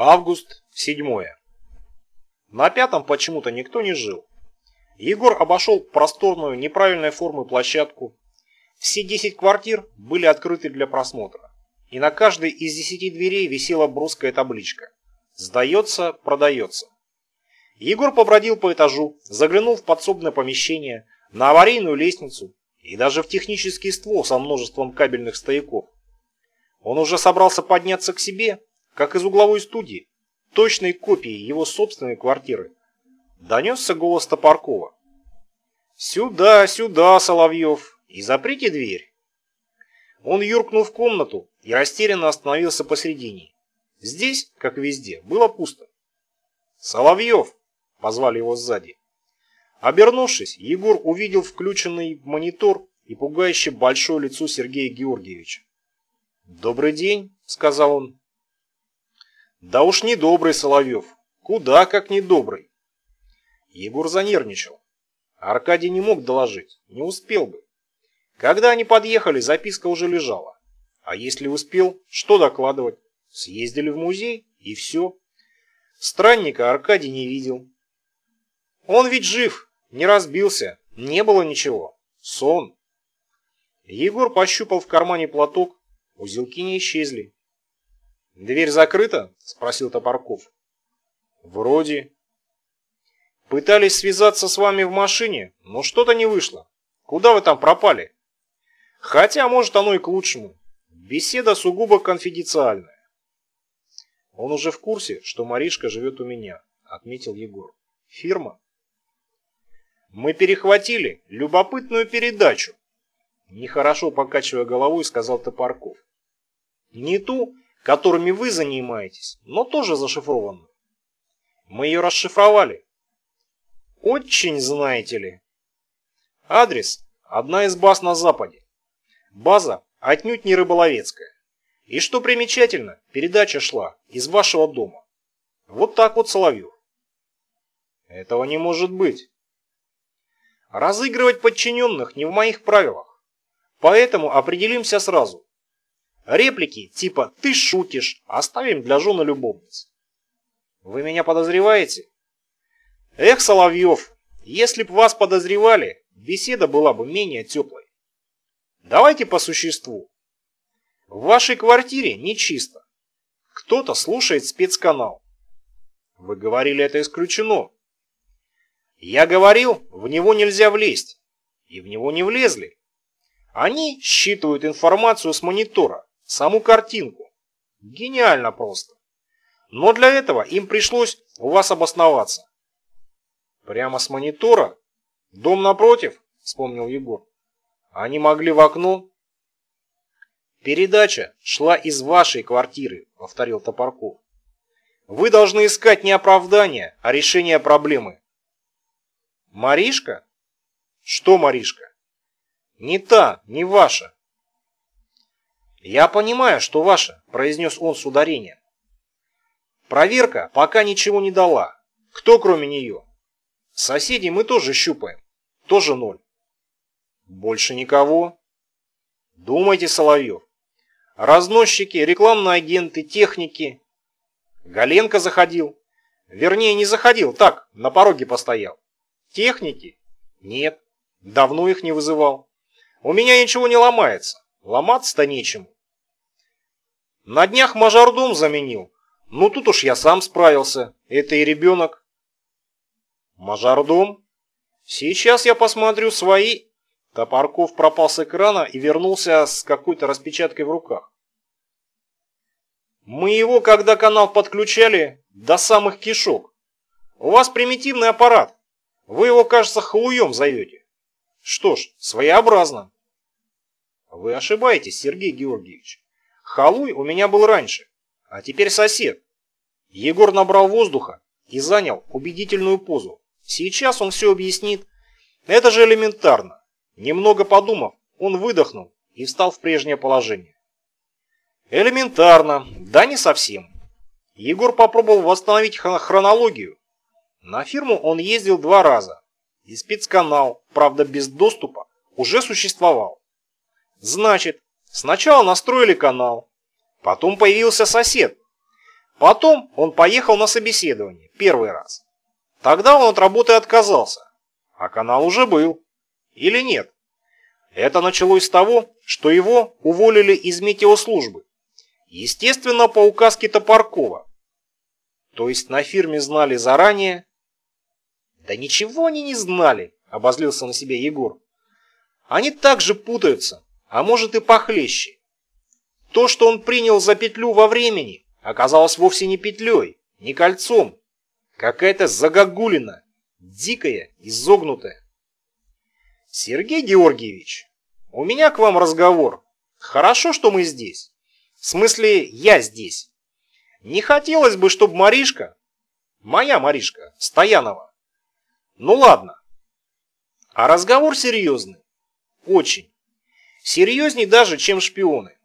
Август, седьмое. На пятом почему-то никто не жил. Егор обошел просторную, неправильной формы площадку. Все десять квартир были открыты для просмотра. И на каждой из десяти дверей висела броская табличка. «Сдается, продается». Егор побродил по этажу, заглянул в подсобное помещение, на аварийную лестницу и даже в технический ствол со множеством кабельных стояков. Он уже собрался подняться к себе, как из угловой студии, точной копии его собственной квартиры, донесся голос Топоркова. «Сюда, сюда, Соловьев, и заприте дверь». Он юркнул в комнату и растерянно остановился посредине. Здесь, как везде, было пусто. «Соловьев!» — позвали его сзади. Обернувшись, Егор увидел включенный монитор и пугающе большое лицо Сергея Георгиевича. «Добрый день», — сказал он. «Да уж не добрый, Соловьев. Куда как не добрый». Егор занервничал. Аркадий не мог доложить, не успел бы. Когда они подъехали, записка уже лежала. А если успел, что докладывать? Съездили в музей, и все. Странника Аркадий не видел. Он ведь жив, не разбился, не было ничего. Сон. Егор пощупал в кармане платок, узелки не исчезли. «Дверь закрыта?» – спросил Топорков. «Вроде». «Пытались связаться с вами в машине, но что-то не вышло. Куда вы там пропали?» «Хотя, может, оно и к лучшему. Беседа сугубо конфиденциальная». «Он уже в курсе, что Маришка живет у меня», – отметил Егор. «Фирма?» «Мы перехватили любопытную передачу», – нехорошо покачивая головой, сказал Топорков. «Не ту, которыми вы занимаетесь, но тоже зашифрованную. Мы ее расшифровали. Очень, знаете ли. Адрес – одна из баз на западе. База отнюдь не рыболовецкая. И что примечательно, передача шла из вашего дома. Вот так вот, Соловьев. Этого не может быть. Разыгрывать подчиненных не в моих правилах. Поэтому определимся сразу. Реплики типа «ты шутишь» оставим для жены любовниц. Вы меня подозреваете? Эх, Соловьев, если б вас подозревали, беседа была бы менее теплой. Давайте по существу. В вашей квартире нечисто. Кто-то слушает спецканал. Вы говорили, это исключено. Я говорил, в него нельзя влезть. И в него не влезли. Они считывают информацию с монитора саму картинку. Гениально просто. Но для этого им пришлось у вас обосноваться. Прямо с монитора? Дом напротив? Вспомнил Егор. Они могли в окно? Передача шла из вашей квартиры, повторил Топорков. Вы должны искать не оправдание, а решение проблемы. Маришка? Что Маришка? Не та, не ваша. «Я понимаю, что ваша», – произнес он с ударением. «Проверка пока ничего не дала. Кто кроме нее? Соседей мы тоже щупаем. Тоже ноль». «Больше никого?» «Думайте, Соловьев. Разносчики, рекламные агенты, техники». Галенко заходил. Вернее, не заходил, так, на пороге постоял. Техники? Нет, давно их не вызывал. У меня ничего не ломается. Ломаться-то нечему. На днях мажордом заменил. Ну тут уж я сам справился. Это и ребенок. Мажордом? Сейчас я посмотрю свои... Топорков пропал с экрана и вернулся с какой-то распечаткой в руках. Мы его, когда канал подключали, до самых кишок. У вас примитивный аппарат. Вы его, кажется, халуем зовете. Что ж, своеобразно. Вы ошибаетесь, Сергей Георгиевич. Халуй у меня был раньше, а теперь сосед. Егор набрал воздуха и занял убедительную позу. Сейчас он все объяснит. Это же элементарно. Немного подумав, он выдохнул и встал в прежнее положение. Элементарно, да не совсем. Егор попробовал восстановить хронологию. На фирму он ездил два раза. И спецканал, правда без доступа, уже существовал. Значит, сначала настроили канал, потом появился сосед. Потом он поехал на собеседование, первый раз. Тогда он от работы отказался, а канал уже был. Или нет? Это началось с того, что его уволили из метеослужбы. Естественно, по указке Топоркова. То есть на фирме знали заранее? Да ничего они не знали, обозлился на себя Егор. Они также путаются, а может и похлеще. То, что он принял за петлю во времени, оказалось вовсе не петлей, не кольцом. Какая-то загогулина, дикая, изогнутая. Сергей Георгиевич, у меня к вам разговор. Хорошо, что мы здесь. В смысле, я здесь. Не хотелось бы, чтобы Маришка, моя Маришка, Стоянова. Ну ладно. А разговор серьезный. Очень. Серьезней даже, чем шпионы.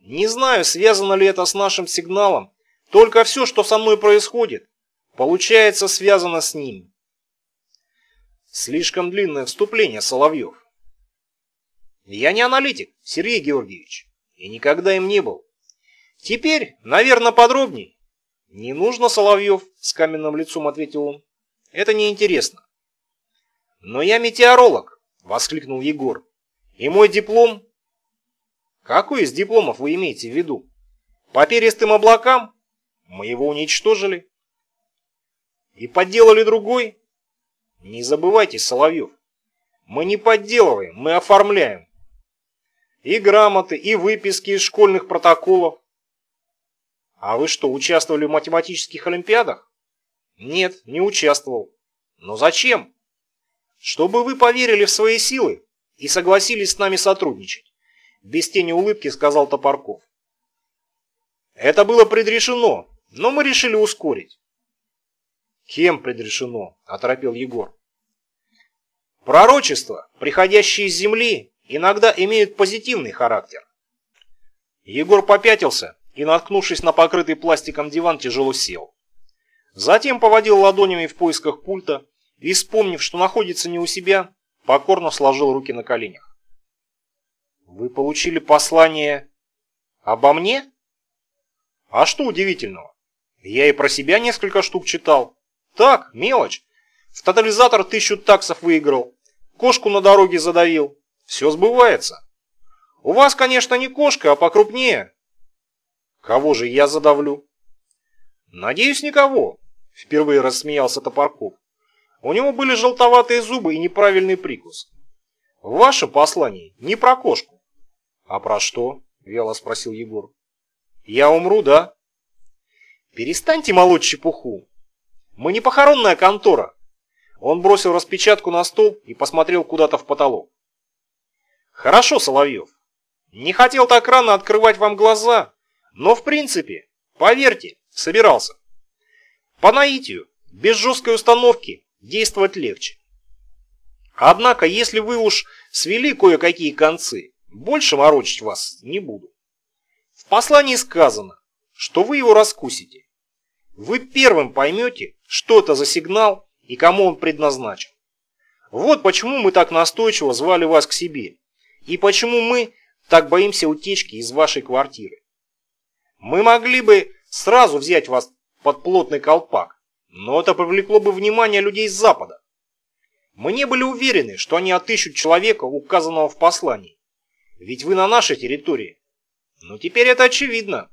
Не знаю, связано ли это с нашим сигналом, только все, что со мной происходит, получается связано с ним. Слишком длинное вступление, Соловьев. Я не аналитик, Сергей Георгиевич, и никогда им не был. Теперь, наверное, подробней. Не нужно, Соловьев, с каменным лицом ответил он. Это неинтересно. Но я метеоролог, воскликнул Егор. И мой диплом... Какой из дипломов вы имеете в виду? По перистым облакам? Мы его уничтожили. И подделали другой? Не забывайте, Соловьев. Мы не подделываем, мы оформляем. И грамоты, и выписки из школьных протоколов. А вы что, участвовали в математических олимпиадах? Нет, не участвовал. Но зачем? Чтобы вы поверили в свои силы и согласились с нами сотрудничать. Без тени улыбки сказал Топорков. Это было предрешено, но мы решили ускорить. Кем предрешено? Оторопел Егор. Пророчества, приходящие из земли, иногда имеют позитивный характер. Егор попятился и, наткнувшись на покрытый пластиком диван, тяжело сел. Затем поводил ладонями в поисках пульта и, вспомнив, что находится не у себя, покорно сложил руки на коленях. «Вы получили послание обо мне?» «А что удивительного? Я и про себя несколько штук читал. Так, мелочь. В тотализатор тысячу таксов выиграл, кошку на дороге задавил. Все сбывается. У вас, конечно, не кошка, а покрупнее, Кого же я задавлю? Надеюсь, никого. Впервые рассмеялся Топорков. У него были желтоватые зубы и неправильный прикус. В вашем послании не про кошку. А про что? Вяло спросил Егор. Я умру, да? Перестаньте молоть чепуху. Мы не похоронная контора. Он бросил распечатку на стол и посмотрел куда-то в потолок. Хорошо, Соловьев. Не хотел так рано открывать вам глаза, но в принципе, поверьте, собирался. По наитию, без жесткой установки, действовать легче. Однако, если вы уж свели кое-какие концы, больше морочить вас не буду. В послании сказано, что вы его раскусите. Вы первым поймете, что это за сигнал и кому он предназначен. Вот почему мы так настойчиво звали вас к себе, и почему мы так боимся утечки из вашей квартиры. Мы могли бы сразу взять вас под плотный колпак, но это привлекло бы внимание людей с запада. Мы не были уверены, что они отыщут человека, указанного в послании. Ведь вы на нашей территории. Но теперь это очевидно.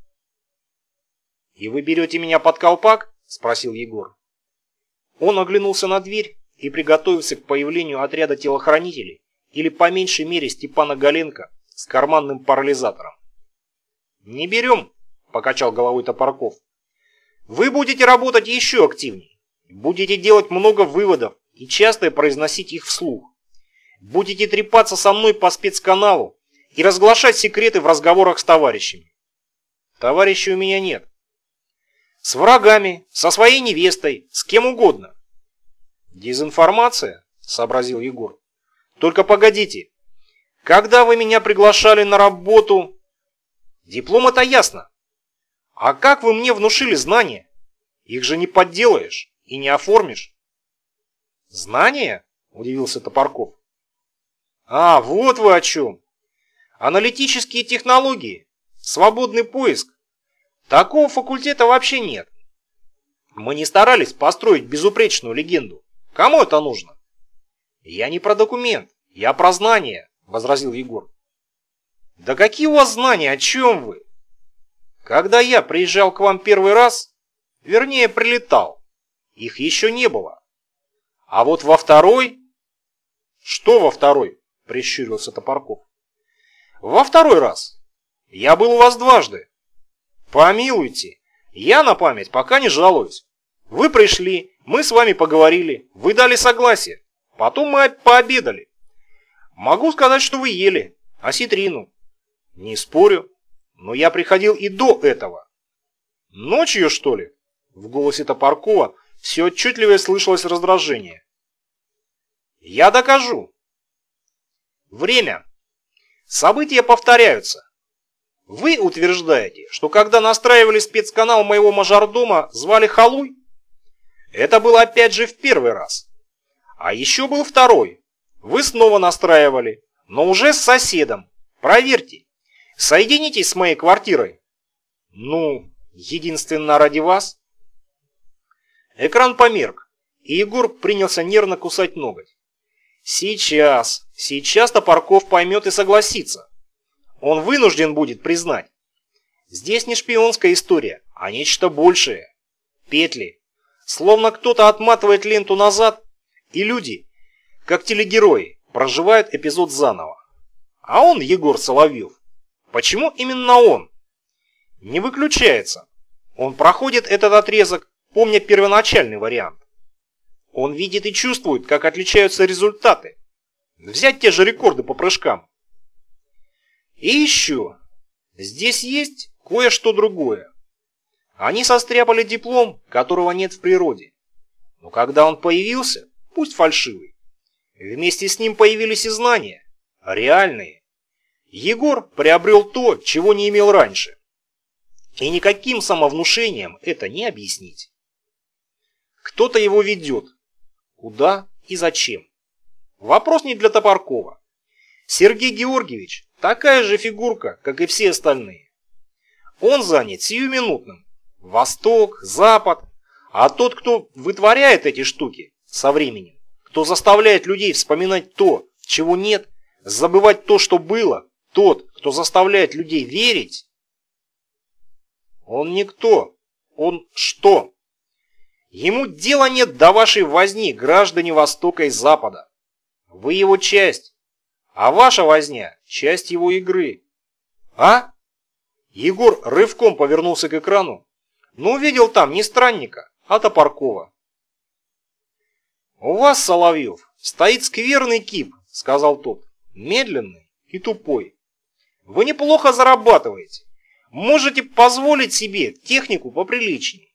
«И вы берете меня под колпак?» – спросил Егор. Он оглянулся на дверь и приготовился к появлению отряда телохранителей или по меньшей мере Степана Галенко с карманным парализатором. «Не берем», покачал головой Топорков. Вы будете работать еще активнее. Будете делать много выводов и часто произносить их вслух. Будете трепаться со мной по спецканалу и разглашать секреты в разговорах с товарищами. Товарищей у меня нет. С врагами, со своей невестой, с кем угодно. Дезинформация, сообразил Егор. Только погодите. Когда вы меня приглашали на работу... Диплом это ясно. А как вы мне внушили знания? Их же не подделаешь и не оформишь. Знания? Удивился Топорков. А, вот вы о чем. Аналитические технологии, свободный поиск. Такого факультета вообще нет. Мы не старались построить безупречную легенду. Кому это нужно? Я не про документ, я про знания, возразил Егор. Да какие у вас знания, о чем вы? Когда я приезжал к вам первый раз, вернее прилетал, их еще не было. А вот во второй... Что во второй? Прищурился Топорков. Во второй раз. Я был у вас дважды. Помилуйте, я на память пока не жалуюсь. Вы пришли, мы с вами поговорили, вы дали согласие. Потом мы пообедали. Могу сказать, что вы ели осетрину. Не спорю, но я приходил и до этого. Ночью, что ли? В голосе Топоркова все отчетливее слышалось раздражение. Я докажу. Время. События повторяются. Вы утверждаете, что когда настраивали спецканал моего мажордома, звали Халуй? Это было опять же в первый раз. А еще был второй. Вы снова настраивали, но уже с соседом. Проверьте. Соединитесь с моей квартирой. Ну, единственно ради вас. Экран померк, и Егор принялся нервно кусать ноготь. Сейчас, сейчас Топорков поймет и согласится. Он вынужден будет признать. Здесь не шпионская история, а нечто большее. Петли. Словно кто-то отматывает ленту назад, и люди, как телегерои, проживают эпизод заново. А он, Егор Соловьев, почему именно он? Не выключается. Он проходит этот отрезок, помня первоначальный вариант. Он видит и чувствует, как отличаются результаты. Взять те же рекорды по прыжкам. И еще. Здесь есть кое-что другое. Они состряпали диплом, которого нет в природе. Но когда он появился, пусть фальшивый, вместе с ним появились и знания, реальные. Егор приобрел то, чего не имел раньше. И никаким самовнушением это не объяснить. Кто-то его ведет. Куда и зачем? Вопрос не для Топоркова. Сергей Георгиевич такая же фигурка, как и все остальные. Он занят сиюминутным. Восток, Запад. А тот, кто вытворяет эти штуки со временем, кто заставляет людей вспоминать то, чего нет, забывать то, что было, тот, кто заставляет людей верить, он никто, он что? Ему дела нет до вашей возни, граждане Востока и Запада. Вы его часть, а ваша возня – часть его игры. А? Егор рывком повернулся к экрану, но увидел там не странника, а Топоркова. «У вас, Соловьев, стоит скверный кип», – сказал тот, – «медленный и тупой. Вы неплохо зарабатываете, можете позволить себе технику поприличнее.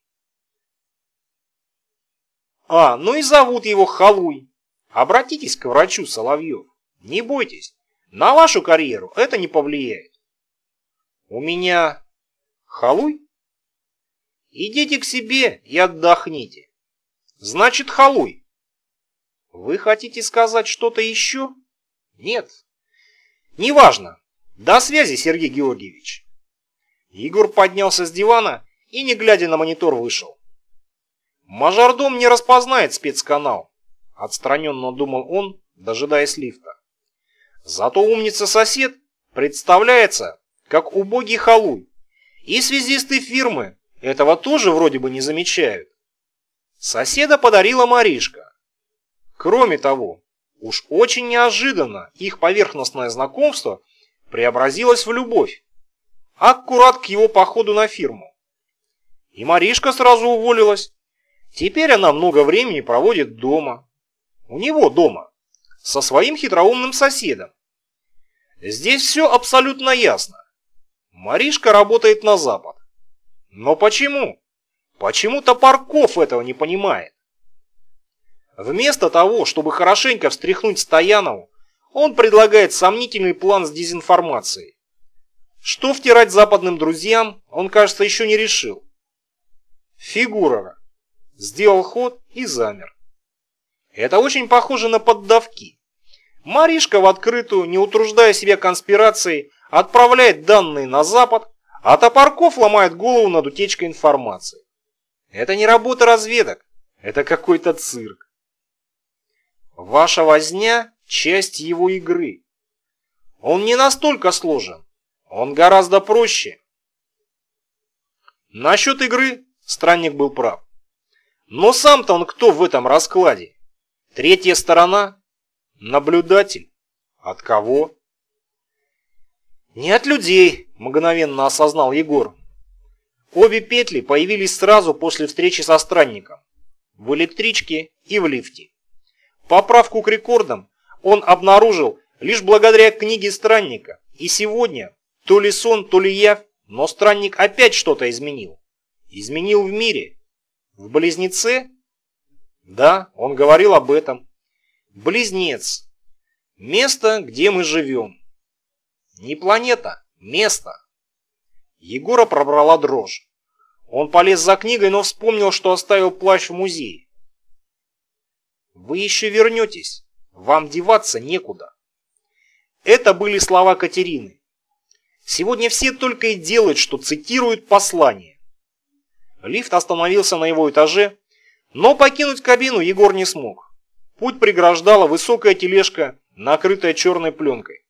А, ну и зовут его Халуй. Обратитесь к врачу, Соловьев. Не бойтесь, на вашу карьеру это не повлияет. У меня Халуй? Идите к себе и отдохните. Значит, Халуй. Вы хотите сказать что-то еще? Нет. Неважно. До связи, Сергей Георгиевич. Егор поднялся с дивана и, не глядя на монитор, вышел. Мажордом не распознает спецканал, отстраненно думал он, дожидаясь лифта. Зато умница-сосед представляется как убогий халуй, и связисты фирмы этого тоже вроде бы не замечают. Соседа подарила Маришка. Кроме того, уж очень неожиданно их поверхностное знакомство преобразилось в любовь. Аккурат к его походу на фирму. И Маришка сразу уволилась. Теперь она много времени проводит дома. У него дома со своим хитроумным соседом. Здесь все абсолютно ясно. Маришка работает на Запад. Но почему? Почему Топорков этого не понимает? Вместо того, чтобы хорошенько встряхнуть Стоянову, он предлагает сомнительный план с дезинформацией. Что втирать западным друзьям, он, кажется, еще не решил. Фигурера. Сделал ход и замер. Это очень похоже на поддавки. Маришка в открытую, не утруждая себя конспирацией, отправляет данные на Запад, А Топорков ломает голову над утечкой информации. Это не работа разведок, это какой-то цирк. Ваша возня – часть его игры. Он не настолько сложен, он гораздо проще. Насчет игры странник был прав. Но сам-то он кто в этом раскладе? Третья сторона? Наблюдатель? От кого? Не от людей, мгновенно осознал Егор. Обе петли появились сразу после встречи со странником. В электричке и в лифте. Поправку к рекордам он обнаружил лишь благодаря книге странника. И сегодня, то ли сон, то ли явь, но странник опять что-то изменил. Изменил в мире. В Близнеце? Да, он говорил об этом. Близнец. Место, где мы живем. Не планета, место. Егора пробрала дрожь. Он полез за книгой, но вспомнил, что оставил плащ в музее. «Вы еще вернетесь. Вам деваться некуда». Это были слова Катерины. Сегодня все только и делают, что цитируют послание. Лифт остановился на его этаже, но покинуть кабину Егор не смог. Путь преграждала высокая тележка, накрытая черной пленкой.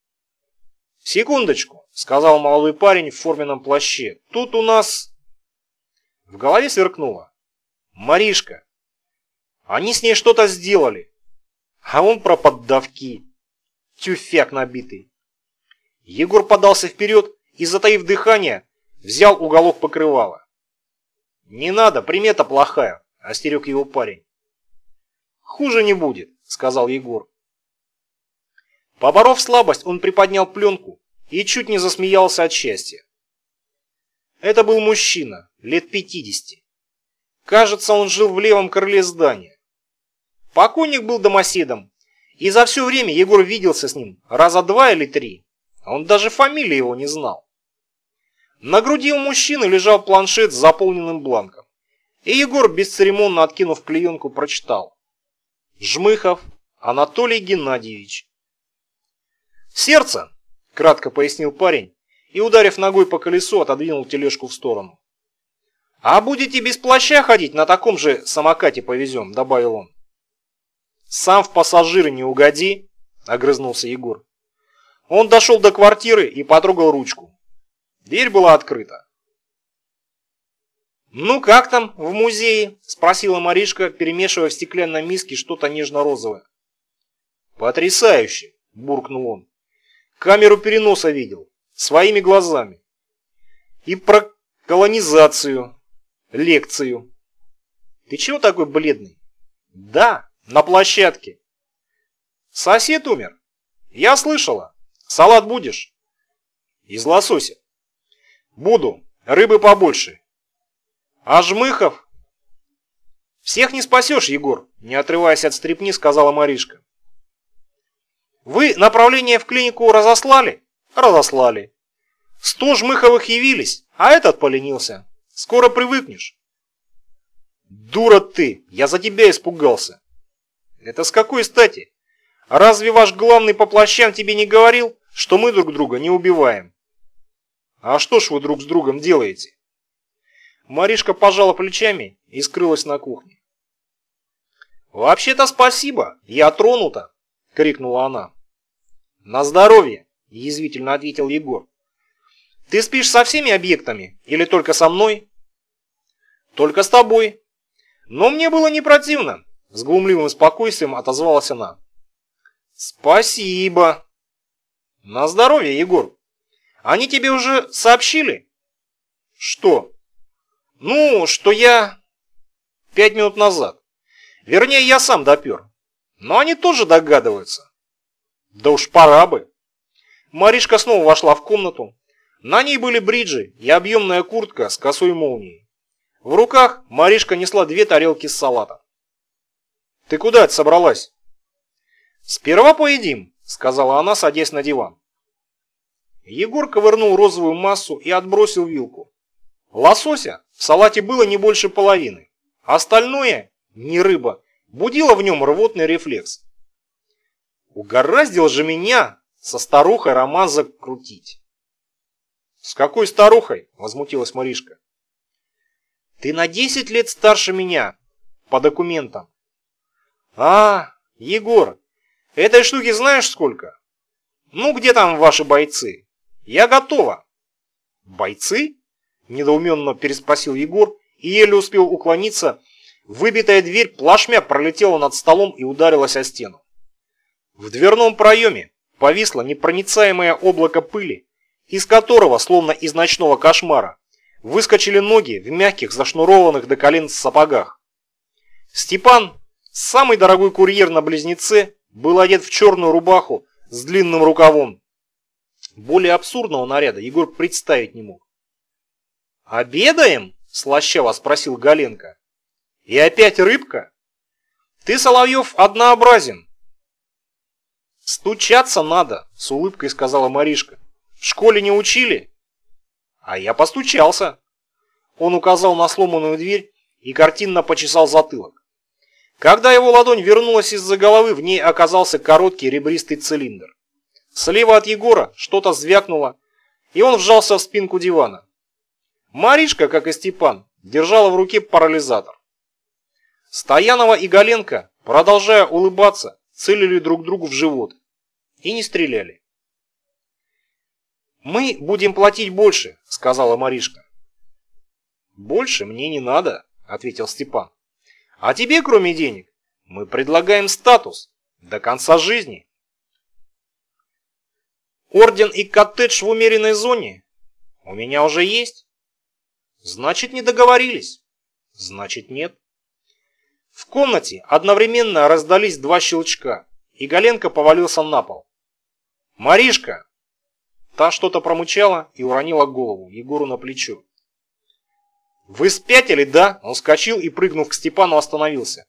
«Секундочку», — сказал молодой парень в форменном плаще. «Тут у нас...» В голове сверкнуло. «Маришка! Они с ней что-то сделали, а он про поддавки. Тюфяк набитый». Егор подался вперед и, затаив дыхание, взял уголок покрывала. «Не надо, примета плохая», — остерег его парень. «Хуже не будет», — сказал Егор. Поборов слабость, он приподнял пленку и чуть не засмеялся от счастья. Это был мужчина, лет пятидесяти. Кажется, он жил в левом крыле здания. Покойник был домоседом, и за все время Егор виделся с ним раза два или три. Он даже фамилии его не знал. На груди у мужчины лежал планшет с заполненным бланком. И Егор, бесцеремонно откинув клеенку, прочитал. Жмыхов Анатолий Геннадьевич. «Сердце!» – кратко пояснил парень и, ударив ногой по колесу, отодвинул тележку в сторону. «А будете без плаща ходить, на таком же самокате повезем», – добавил он. «Сам в пассажиры не угоди», – огрызнулся Егор. Он дошел до квартиры и потрогал ручку. Дверь была открыта. «Ну как там в музее?» – спросила Маришка, перемешивая в стеклянной миске что-то нежно-розовое. «Потрясающе!» – буркнул он. «Камеру переноса видел. Своими глазами. И про колонизацию. Лекцию. Ты чего такой бледный?» «Да, на площадке». «Сосед умер?» «Я слышала. Салат будешь?» «Из лосося». «Буду. Рыбы побольше. А Жмыхов? Всех не спасешь, Егор, не отрываясь от стрепни, сказала Маришка. Вы направление в клинику разослали? Разослали. Сто Жмыховых явились, а этот поленился. Скоро привыкнешь. Дура ты, я за тебя испугался. Это с какой стати? Разве ваш главный по плащам тебе не говорил, что мы друг друга не убиваем? А что ж вы друг с другом делаете? Маришка пожала плечами и скрылась на кухне. «Вообще-то спасибо, я тронута!» — крикнула она. «На здоровье!» — язвительно ответил Егор. «Ты спишь со всеми объектами или только со мной?» «Только с тобой. Но мне было не противно!» — с глумливым спокойствием отозвалась она. «Спасибо!» «На здоровье, Егор! Они тебе уже сообщили?» «Что?» Ну, что я... Пять минут назад. Вернее, я сам допер. Но они тоже догадываются. Да уж пора бы. Маришка снова вошла в комнату. На ней были бриджи и объемная куртка с косой молнией. В руках Маришка несла две тарелки с салатом. «Ты куда это собралась?» «Сперва поедим», — сказала она, садясь на диван. Егор ковырнул розовую массу и отбросил вилку. Лосося в салате было не больше половины. Остальное, не рыба, будило в нем рвотный рефлекс. Угораздил же меня со старухой роман закрутить. «С какой старухой?» – возмутилась Маришка. «Ты на десять лет старше меня, по документам». «А, Егор, этой штуки знаешь сколько?» «Ну, где там ваши бойцы?» «Я готова». «Бойцы?» – недоуменно переспросил Егор и еле успел уклониться. Выбитая дверь плашмя пролетела над столом и ударилась о стену. В дверном проеме повисло непроницаемое облако пыли, из которого, словно из ночного кошмара, выскочили ноги в мягких, зашнурованных до колен сапогах. Степан, самый дорогой курьер на Близнеце, был одет в черную рубаху с длинным рукавом. Более абсурдного наряда Егор представить не мог. «Обедаем?» – слащаво спросил Галенко. «И опять рыбка? Ты, Соловьев, однообразен, «Стучаться надо», — с улыбкой сказала Маришка. «В школе не учили?» «А я постучался». Он указал на сломанную дверь и картинно почесал затылок. Когда его ладонь вернулась из-за головы, в ней оказался короткий ребристый цилиндр. Слева от Егора что-то звякнуло, и он вжался в спинку дивана. Маришка, как и Степан, держала в руке парализатор. Стоянова и Галенко, продолжая улыбаться, целили друг другу в живот и не стреляли. «Мы будем платить больше», — сказала Маришка. «Больше мне не надо», — ответил Степан. «А тебе, кроме денег, мы предлагаем статус до конца жизни». «Орден и коттедж в умеренной зоне у меня уже есть». «Значит, не договорились». «Значит, нет». В комнате одновременно раздались два щелчка, и Галенко повалился на пол. «Маришка!» Та что-то промычала и уронила голову Егору на плечо. «Вы спятили, да?» Он вскочил и, прыгнув к Степану, остановился.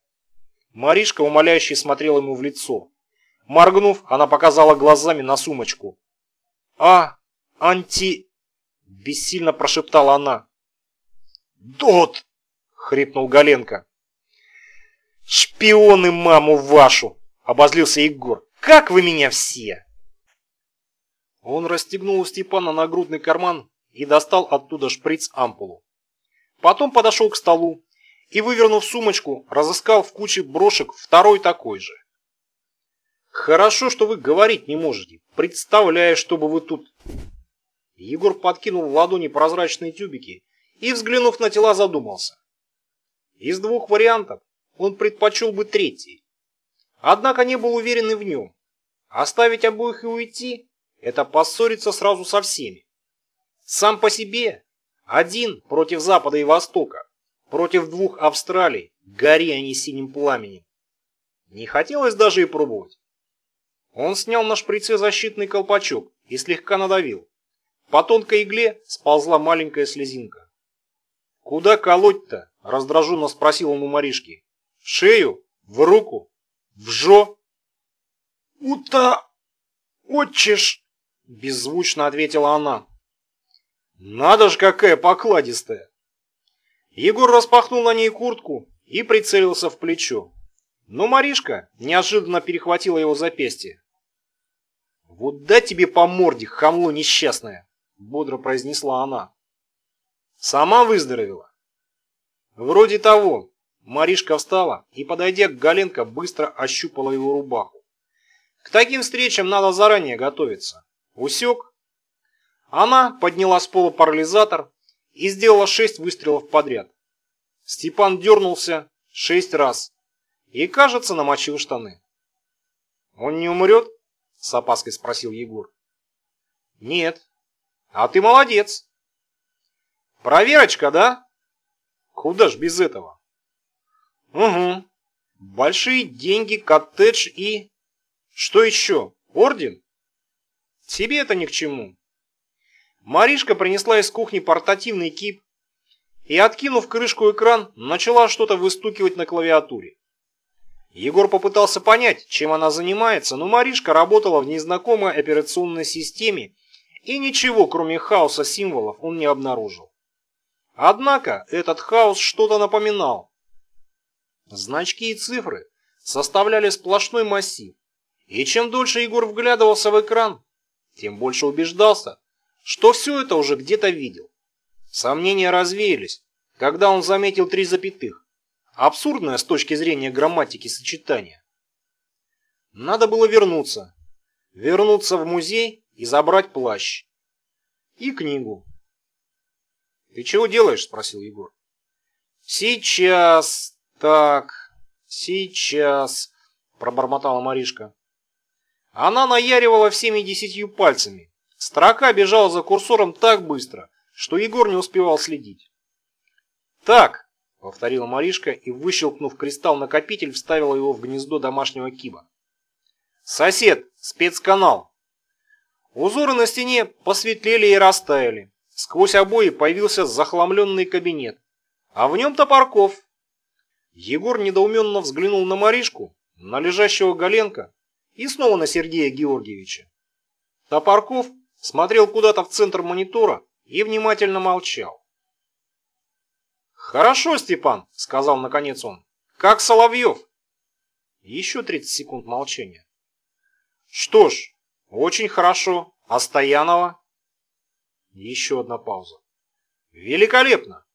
Маришка умоляюще смотрела ему в лицо. Моргнув, она показала глазами на сумочку. «А, анти...» — бессильно прошептала она. «Дот!» — хрипнул Галенко. «Шпионы, маму вашу!» — обозлился Егор. «Как вы меня все!» Он расстегнул у Степана нагрудный карман и достал оттуда шприц-ампулу. Потом подошел к столу и, вывернув сумочку, разыскал в куче брошек второй такой же. «Хорошо, что вы говорить не можете. Представляю, чтобы вы тут...» Егор подкинул в ладони прозрачные тюбики и, взглянув на тела, задумался. Из двух вариантов он предпочел бы третий. Однако не был уверен и в нем. Оставить обоих и уйти – это поссориться сразу со всеми. Сам по себе, один против Запада и Востока, против двух Австралий, гори они синим пламенем. Не хотелось даже и пробовать. Он снял на шприце защитный колпачок и слегка надавил. По тонкой игле сползла маленькая слезинка. «Куда колоть-то?» – раздраженно спросил он у Маришки. «В шею? В руку? В жо?» «Ута... отчешь!» – беззвучно ответила она. «Надо ж, какая покладистая!» Егор распахнул на ней куртку и прицелился в плечо. Но Маришка неожиданно перехватила его запястье. «Вот дай тебе по морде, хамло несчастное!» – бодро произнесла она. «Сама выздоровела?» «Вроде того». Маришка встала и, подойдя к Галенко, быстро ощупала его рубаху. К таким встречам надо заранее готовиться. Усек? Она подняла с пола парализатор и сделала шесть выстрелов подряд. Степан дернулся шесть раз и, кажется, намочил штаны. «Он не умрет?» – с опаской спросил Егор. «Нет. А ты молодец». «Проверочка, да?» «Куда ж без этого?» «Угу. Большие деньги, коттедж и...» Что еще? Орден? Тебе это ни к чему. Маришка принесла из кухни портативный кип и, откинув крышку экран, начала что-то выстукивать на клавиатуре. Егор попытался понять, чем она занимается, но Маришка работала в незнакомой операционной системе, и ничего, кроме хаоса символов, он не обнаружил. Однако этот хаос что-то напоминал. Значки и цифры составляли сплошной массив, и чем дольше Егор вглядывался в экран, тем больше убеждался, что все это уже где-то видел. Сомнения развеялись, когда он заметил три запятых. Абсурдное с точки зрения грамматики сочетание. Надо было вернуться. Вернуться в музей и забрать плащ. И книгу. «Ты чего делаешь?» – спросил Егор. «Сейчас. Так. Сейчас», – пробормотала Маришка. Она наяривала всеми десятью пальцами. Строка бежала за курсором так быстро, что Егор не успевал следить. «Так», — повторила Маришка и, выщелкнув кристалл-накопитель, вставила его в гнездо домашнего киба. «Сосед, спецканал». Узоры на стене посветлели и растаяли. Сквозь обои появился захламленный кабинет. А в нем Топорков. Егор недоуменно взглянул на Маришку, на лежащего Галенко и снова на Сергея Георгиевича. Топорков смотрел куда-то в центр монитора и внимательно молчал. «Хорошо, Степан», — сказал наконец он. «Как Соловьев?» Еще 30 секунд молчания. «Что ж, очень хорошо. А Стоянова?» Еще одна пауза. «Великолепно!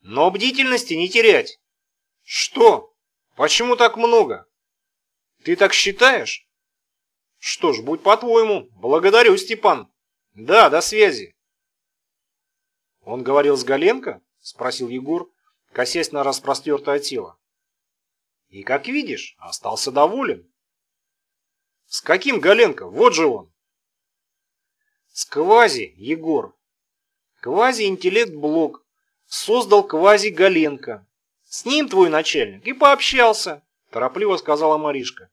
Но бдительности не терять. Что? Почему так много? Ты так считаешь? Что ж, будь по-твоему. Благодарю, Степан. Да, до связи. Он говорил с Галенко? Спросил Егор, косясь на распростертое тело. И, как видишь, остался доволен. С каким Галенко? Вот же он. С квази, Егор. Квази-интеллект-блок. Создал квази-Галенко. С ним твой начальник и пообщался, торопливо сказала Маришка.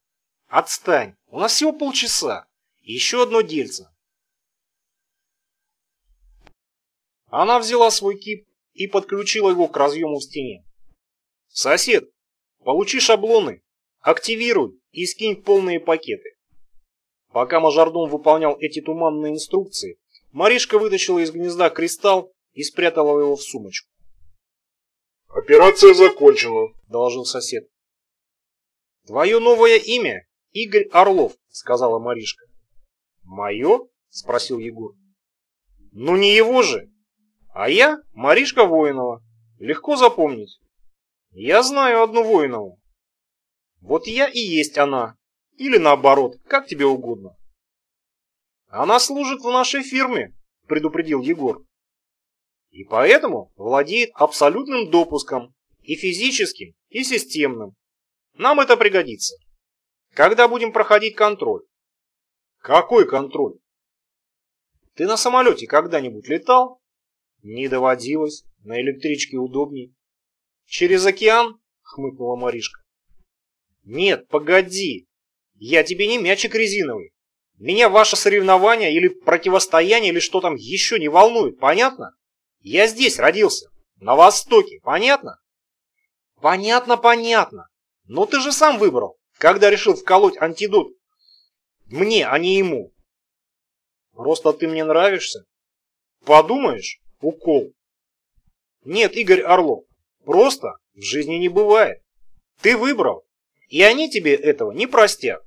Отстань, у нас всего полчаса. Еще одно дельце. Она взяла свой кип и подключила его к разъему в стене. «Сосед, получи шаблоны, активируй и скинь полные пакеты». Пока мажордом выполнял эти туманные инструкции, Маришка вытащила из гнезда кристалл и спрятала его в сумочку. «Операция закончена», — доложил сосед. «Твое новое имя Игорь Орлов», — сказала Маришка. «Мое?» — спросил Егор. «Ну не его же. А я Маришка Воинова. Легко запомнить. Я знаю одну Воинову. Вот я и есть она. Или наоборот, как тебе угодно». «Она служит в нашей фирме», — предупредил Егор. И поэтому владеет абсолютным допуском и физическим, и системным. Нам это пригодится. Когда будем проходить контроль? Какой контроль? Ты на самолете когда-нибудь летал? Не доводилось. На электричке удобней. Через океан? Хмыкнула Маришка. Нет, погоди. Я тебе не мячик резиновый. Меня ваше соревнование или противостояние или что там еще не волнует, понятно? Я здесь родился, на Востоке, понятно? Понятно, понятно. Но ты же сам выбрал, когда решил вколоть антидот. Мне, а не ему. Просто ты мне нравишься. Подумаешь, укол. Нет, Игорь Орлов, просто в жизни не бывает. Ты выбрал, и они тебе этого не простят.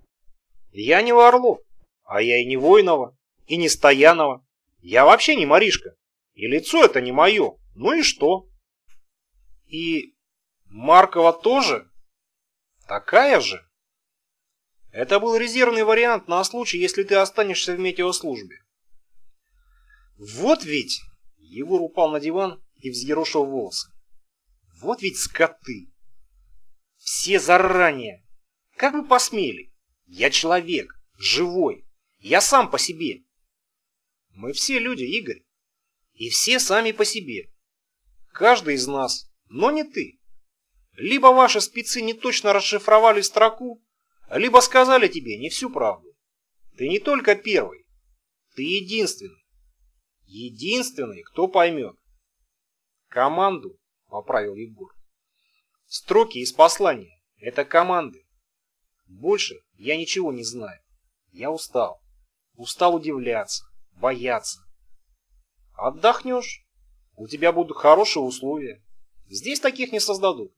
Я не Орлов, а я и не Войнова, и не Стоянова. Я вообще не Маришка. И лицо это не мое. Ну и что? И Маркова тоже? Такая же? Это был резервный вариант на случай, если ты останешься в метеослужбе. Вот ведь... Егор упал на диван и взъерошил волосы. Вот ведь скоты. Все заранее. Как вы посмели? Я человек, живой. Я сам по себе. Мы все люди, Игорь. И все сами по себе. Каждый из нас, но не ты. Либо ваши спецы не точно расшифровали строку, либо сказали тебе не всю правду. Ты не только первый, ты единственный. Единственный, кто поймет. Команду, поправил Егор. Строки из послания – это команды. Больше я ничего не знаю. Я устал. Устал удивляться, бояться. Отдохнешь. У тебя будут хорошие условия. Здесь таких не создадут.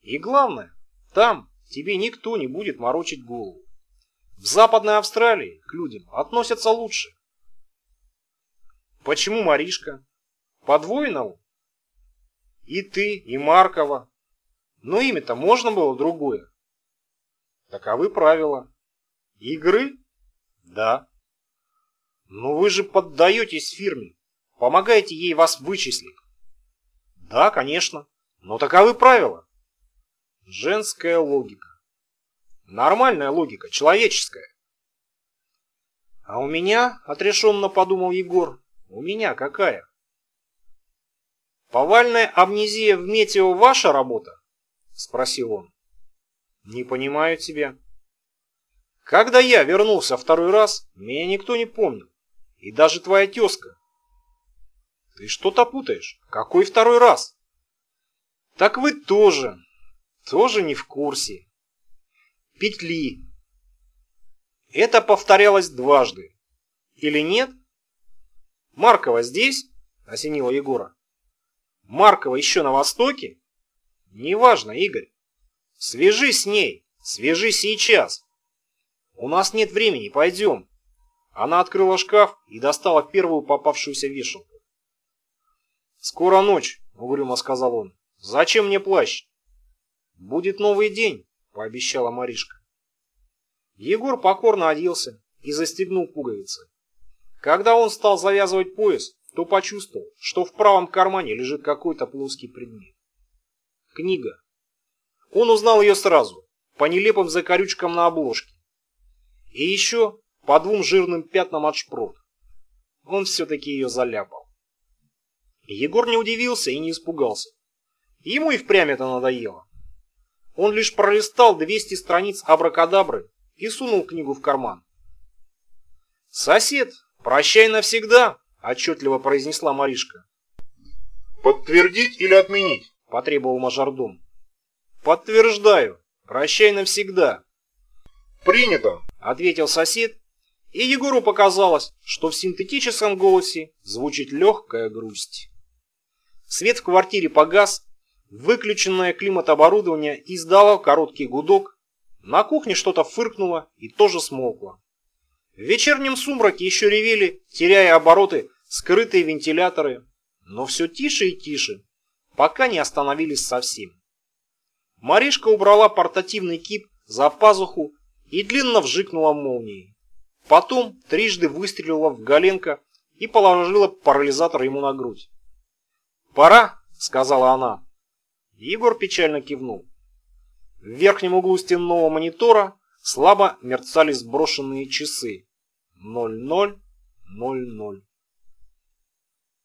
И главное, там тебе никто не будет морочить голову. В Западной Австралии к людям относятся лучше. Почему Маришка? По-двойному? И ты, и Маркова. Но имя-то можно было другое. Таковы правила. Игры? Да. Но вы же поддаетесь фирме. Помогаете ей вас вычислить. Да, конечно. Но таковы правила. Женская логика. Нормальная логика, человеческая. А у меня, отрешенно подумал Егор, у меня какая? Повальная амнезия в метео ваша работа? Спросил он. Не понимаю тебя. Когда я вернулся второй раз, меня никто не помнил. И даже твоя тезка. Ты что-то путаешь. Какой второй раз? Так вы тоже. Тоже не в курсе. Петли. Это повторялось дважды. Или нет? Маркова здесь? Осенила Егора. Маркова еще на востоке? Неважно, Игорь. Свяжись с ней. Свяжись сейчас. У нас нет времени, пойдем. Она открыла шкаф и достала первую попавшуюся вешалку. «Скоро ночь», — угрюмо сказал он. «Зачем мне плащ?» «Будет новый день», — пообещала Маришка. Егор покорно оделся и застегнул пуговицы. Когда он стал завязывать пояс, то почувствовал, что в правом кармане лежит какой-то плоский предмет. Книга. Он узнал ее сразу, по нелепым закорючкам на обложке. И еще по двум жирным пятнам от шпрот. Он все-таки ее заляпал. Егор не удивился и не испугался. Ему и впрямь это надоело. Он лишь пролистал 200 страниц абракадабры и сунул книгу в карман. «Сосед, прощай навсегда!» – отчетливо произнесла Маришка. «Подтвердить или отменить?» – потребовал мажордом. «Подтверждаю. Прощай навсегда». «Принято», – ответил сосед, и Егору показалось, что в синтетическом голосе звучит легкая грусть. Свет в квартире погас, выключенное климат-оборудование издало короткий гудок, на кухне что-то фыркнуло и тоже смолкло. В вечернем сумраке еще ревели, теряя обороты, скрытые вентиляторы, но все тише и тише, пока не остановились совсем. Маришка убрала портативный кип за пазуху и длинно вжикнула молнией. Потом трижды выстрелила в Галенко и положила парализатор ему на грудь. «Пора», — сказала она. Егор печально кивнул. В верхнем углу стенного монитора слабо мерцали сброшенные часы. Ноль ноль ноль ноль.